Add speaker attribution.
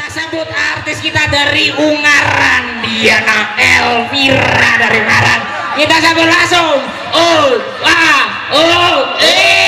Speaker 1: kita sambut artis kita dari Ungaran Diana Elvira dari Ungaran. Kita sambut langsung oh wah oh eh